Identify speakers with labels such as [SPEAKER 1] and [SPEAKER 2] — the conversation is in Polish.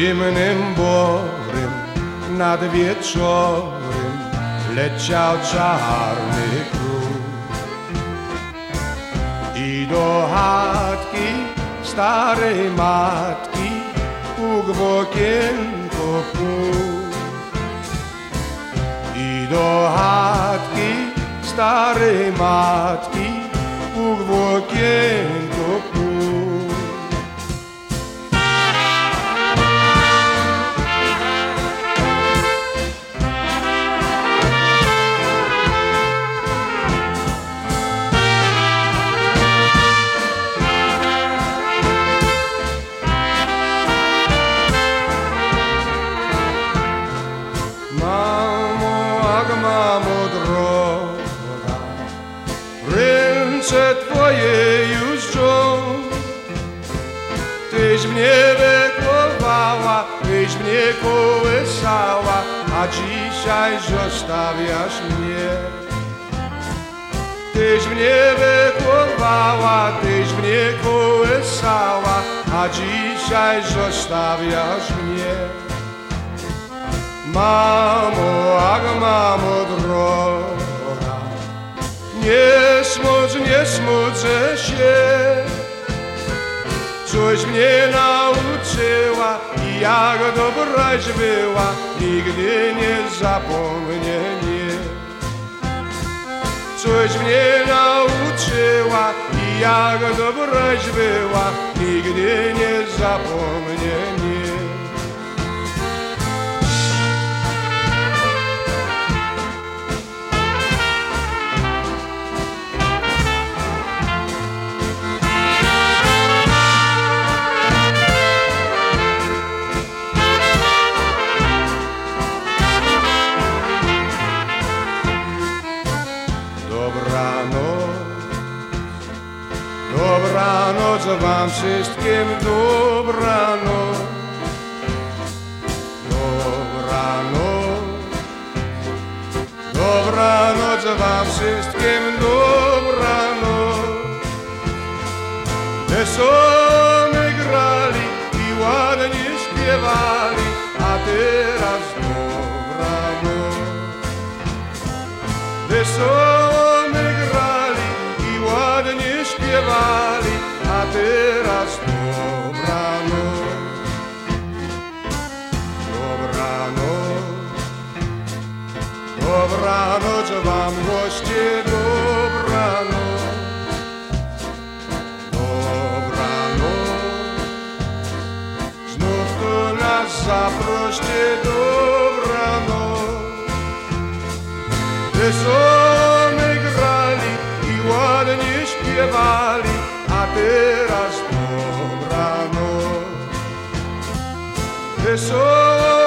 [SPEAKER 1] ciemnym borem nad wieczorem leciał czarny król. I do chatki starej matki puk w okienko. I do chatki starej matki puk w okienko ręce twoje już drżą. Tyś mnie wychowała, tyś mnie kołysała, a dzisiaj zostawiasz mnie. Tyś mnie wychowała, tyś mnie kołysała, a dzisiaj zostawiasz mnie. Mamo, smucę się. Coś mnie nauczyła i jak dobraś była, nigdy nie zapomnę, nie. Coś mnie nauczyła i jak dobraś była, nigdy nie zapomnę, nie. Dobranoc wam wszystkim, dobranoc, dobranoc, dobranoc wam wszystkim, dobranoc. Wesoły grali i ładnie śpiewali, a teraz dobranoc. Wesoły dobranoc wam goście, dobranoc. Dobranoc, znów tu nas zaproście, dobranoc. Wesoły grali i ładnie śpiewali, a teraz dobranoc. Wesoły